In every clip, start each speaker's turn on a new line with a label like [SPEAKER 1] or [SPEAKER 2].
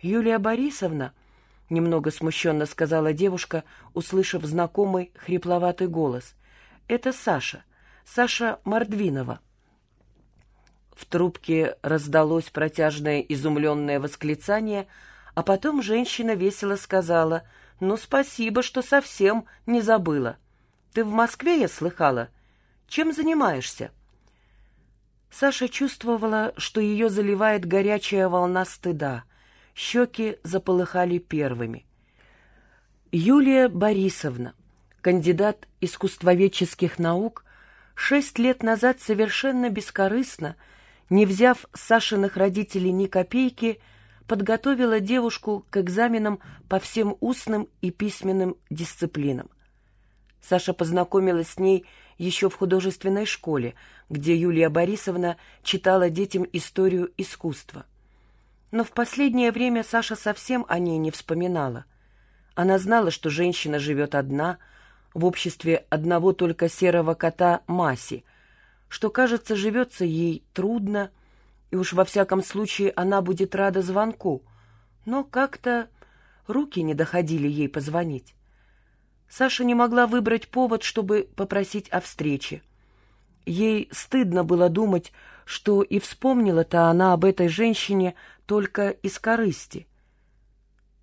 [SPEAKER 1] «Юлия Борисовна», — немного смущенно сказала девушка, услышав знакомый хрипловатый голос, — «это Саша, Саша Мордвинова». В трубке раздалось протяжное изумленное восклицание, а потом женщина весело сказала, «Ну, спасибо, что совсем не забыла. Ты в Москве, я слыхала? Чем занимаешься?» Саша чувствовала, что ее заливает горячая волна стыда. Щеки заполыхали первыми. Юлия Борисовна, кандидат искусствоведческих наук, шесть лет назад совершенно бескорыстно, не взяв Сашиных родителей ни копейки, подготовила девушку к экзаменам по всем устным и письменным дисциплинам. Саша познакомилась с ней еще в художественной школе, где Юлия Борисовна читала детям историю искусства. Но в последнее время Саша совсем о ней не вспоминала. Она знала, что женщина живет одна, в обществе одного только серого кота Маси, что, кажется, живется ей трудно, и уж во всяком случае она будет рада звонку, но как-то руки не доходили ей позвонить. Саша не могла выбрать повод, чтобы попросить о встрече. Ей стыдно было думать, что и вспомнила-то она об этой женщине только из корысти.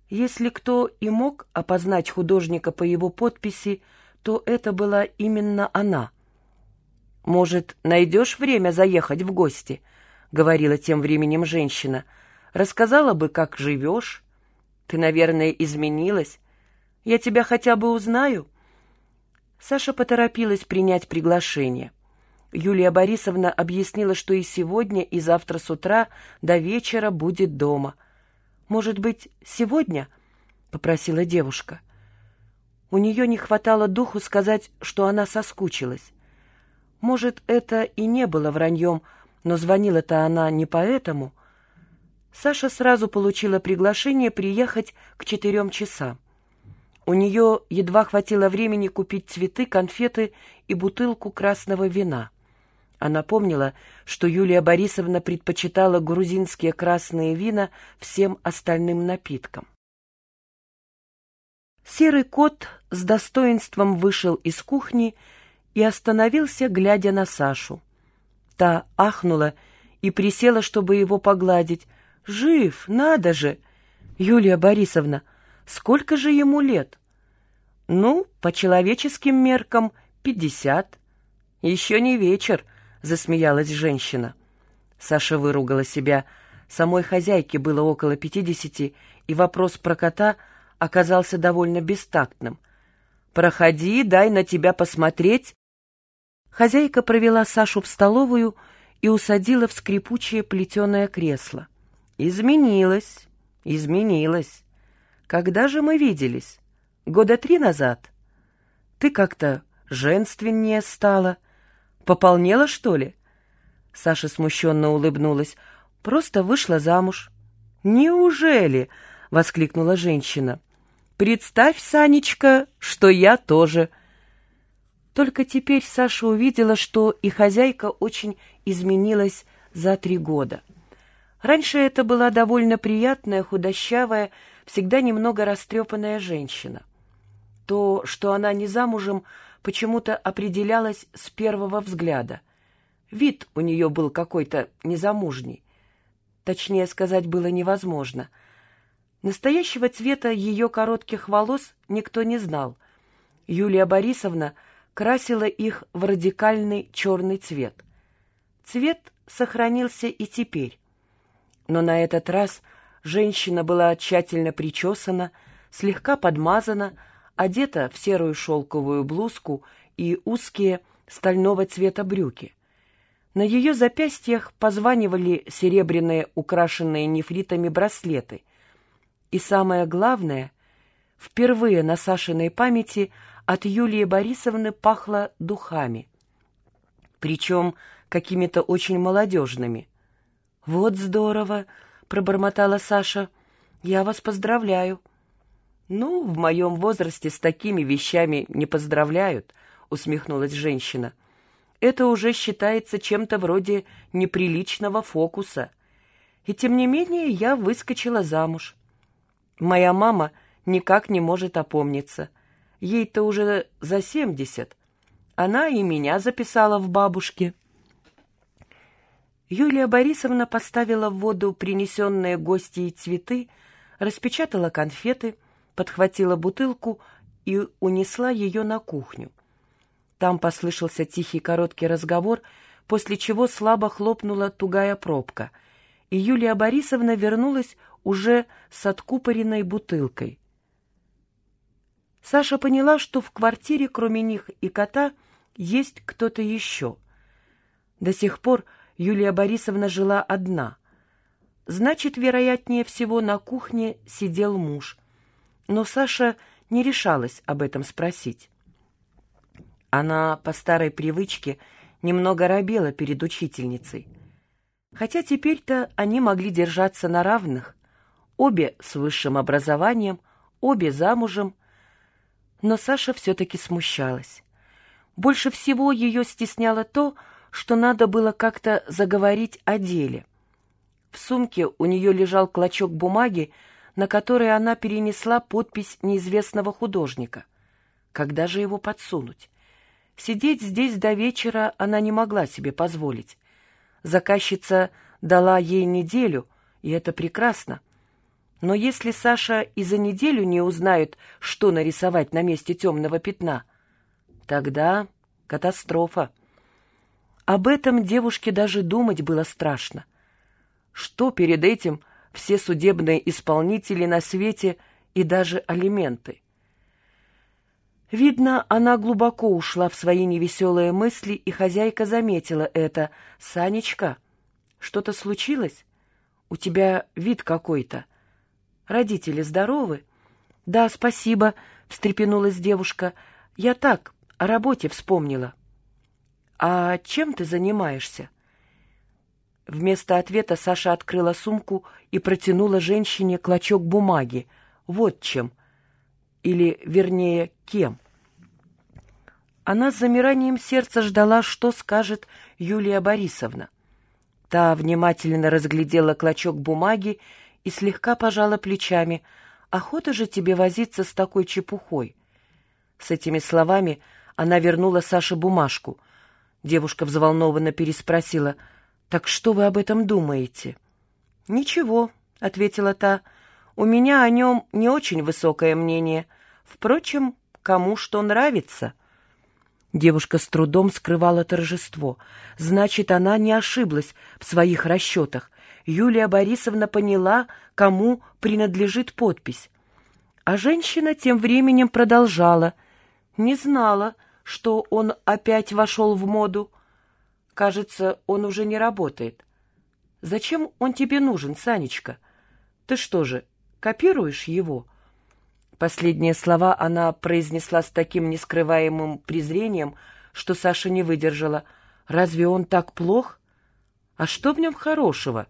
[SPEAKER 1] Если кто и мог опознать художника по его подписи, то это была именно она. «Может, найдешь время заехать в гости?» — говорила тем временем женщина. «Рассказала бы, как живешь. Ты, наверное, изменилась. Я тебя хотя бы узнаю». Саша поторопилась принять приглашение. Юлия Борисовна объяснила, что и сегодня, и завтра с утра до вечера будет дома. «Может быть, сегодня?» — попросила девушка. У нее не хватало духу сказать, что она соскучилась. Может, это и не было враньем, но звонила-то она не поэтому. Саша сразу получила приглашение приехать к четырем часам. У нее едва хватило времени купить цветы, конфеты и бутылку красного вина. Она помнила, что Юлия Борисовна предпочитала грузинские красные вина всем остальным напиткам. Серый кот с достоинством вышел из кухни и остановился, глядя на Сашу. Та ахнула и присела, чтобы его погладить. «Жив, надо же! Юлия Борисовна, Сколько же ему лет? Ну, по человеческим меркам, пятьдесят. Еще не вечер, засмеялась женщина. Саша выругала себя. Самой хозяйке было около пятидесяти, и вопрос про кота оказался довольно бестактным. «Проходи, дай на тебя посмотреть». Хозяйка провела Сашу в столовую и усадила в скрипучее плетеное кресло. «Изменилась, изменилась. Когда же мы виделись? Года три назад? Ты как-то женственнее стала. Пополнела, что ли? Саша смущенно улыбнулась. Просто вышла замуж. Неужели? Воскликнула женщина. Представь, Санечка, что я тоже. Только теперь Саша увидела, что и хозяйка очень изменилась за три года. Раньше это была довольно приятная, худощавая, всегда немного растрепанная женщина. То, что она не замужем, почему-то определялось с первого взгляда. Вид у нее был какой-то незамужний. Точнее сказать было невозможно. Настоящего цвета ее коротких волос никто не знал. Юлия Борисовна красила их в радикальный черный цвет. Цвет сохранился и теперь. Но на этот раз – Женщина была тщательно причесана, слегка подмазана, одета в серую шелковую блузку и узкие стального цвета брюки. На ее запястьях позванивали серебряные, украшенные нефритами браслеты. И самое главное, впервые на Сашиной памяти от Юлии Борисовны пахло духами. Причем какими-то очень молодежными. «Вот здорово!» — пробормотала Саша. «Я вас поздравляю». «Ну, в моем возрасте с такими вещами не поздравляют», — усмехнулась женщина. «Это уже считается чем-то вроде неприличного фокуса. И тем не менее я выскочила замуж. Моя мама никак не может опомниться. Ей-то уже за семьдесят. Она и меня записала в бабушки. Юлия Борисовна поставила в воду принесенные гости цветы, распечатала конфеты, подхватила бутылку и унесла ее на кухню. Там послышался тихий короткий разговор, после чего слабо хлопнула тугая пробка, и Юлия Борисовна вернулась уже с откупоренной бутылкой. Саша поняла, что в квартире, кроме них и кота, есть кто-то еще. До сих пор Юлия Борисовна жила одна. Значит, вероятнее всего, на кухне сидел муж. Но Саша не решалась об этом спросить. Она по старой привычке немного робела перед учительницей. Хотя теперь-то они могли держаться на равных. Обе с высшим образованием, обе замужем. Но Саша все-таки смущалась. Больше всего ее стесняло то, что надо было как-то заговорить о деле. В сумке у нее лежал клочок бумаги, на который она перенесла подпись неизвестного художника. Когда же его подсунуть? Сидеть здесь до вечера она не могла себе позволить. Заказчица дала ей неделю, и это прекрасно. Но если Саша и за неделю не узнает, что нарисовать на месте темного пятна, тогда катастрофа. Об этом девушке даже думать было страшно. Что перед этим все судебные исполнители на свете и даже алименты? Видно, она глубоко ушла в свои невеселые мысли, и хозяйка заметила это. «Санечка, что-то случилось? У тебя вид какой-то. Родители здоровы?» «Да, спасибо», — встрепенулась девушка. «Я так, о работе вспомнила». «А чем ты занимаешься?» Вместо ответа Саша открыла сумку и протянула женщине клочок бумаги. Вот чем или, вернее, кем. Она с замиранием сердца ждала, что скажет Юлия Борисовна. Та внимательно разглядела клочок бумаги и слегка пожала плечами. «Охота же тебе возиться с такой чепухой!» С этими словами она вернула Саше бумажку. Девушка взволнованно переспросила. «Так что вы об этом думаете?» «Ничего», — ответила та. «У меня о нем не очень высокое мнение. Впрочем, кому что нравится. Девушка с трудом скрывала торжество. Значит, она не ошиблась в своих расчетах. Юлия Борисовна поняла, кому принадлежит подпись. А женщина тем временем продолжала. Не знала, что он опять вошел в моду. Кажется, он уже не работает. Зачем он тебе нужен, Санечка? Ты что же, копируешь его?» Последние слова она произнесла с таким нескрываемым презрением, что Саша не выдержала. «Разве он так плох? А что в нем хорошего?»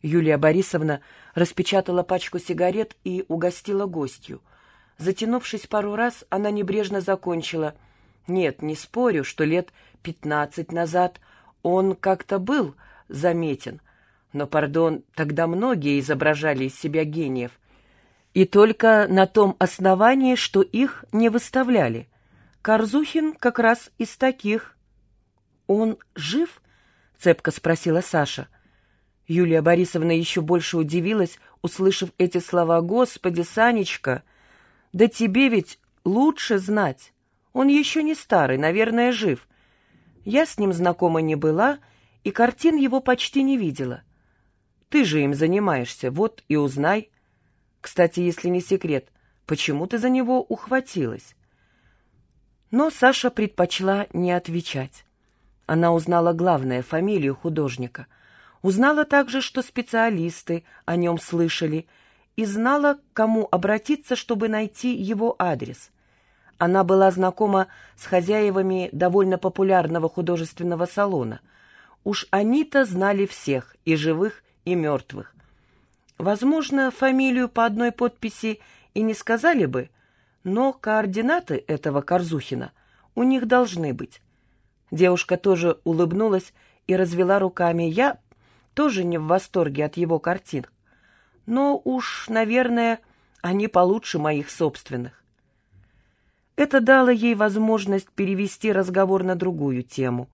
[SPEAKER 1] Юлия Борисовна распечатала пачку сигарет и угостила гостью. Затянувшись пару раз, она небрежно закончила. «Нет, не спорю, что лет пятнадцать назад он как-то был заметен. Но, пардон, тогда многие изображали из себя гениев и только на том основании, что их не выставляли. Корзухин как раз из таких. «Он жив?» — цепко спросила Саша. Юлия Борисовна еще больше удивилась, услышав эти слова. «Господи, Санечка, да тебе ведь лучше знать. Он еще не старый, наверное, жив. Я с ним знакома не была, и картин его почти не видела. Ты же им занимаешься, вот и узнай». Кстати, если не секрет, почему ты за него ухватилась?» Но Саша предпочла не отвечать. Она узнала главное, фамилию художника. Узнала также, что специалисты о нем слышали, и знала, к кому обратиться, чтобы найти его адрес. Она была знакома с хозяевами довольно популярного художественного салона. Уж они-то знали всех, и живых, и мертвых. Возможно, фамилию по одной подписи и не сказали бы, но координаты этого Корзухина у них должны быть. Девушка тоже улыбнулась и развела руками. Я тоже не в восторге от его картин. Но уж, наверное, Они получше моих собственных. Это дало ей возможность перевести разговор на другую тему.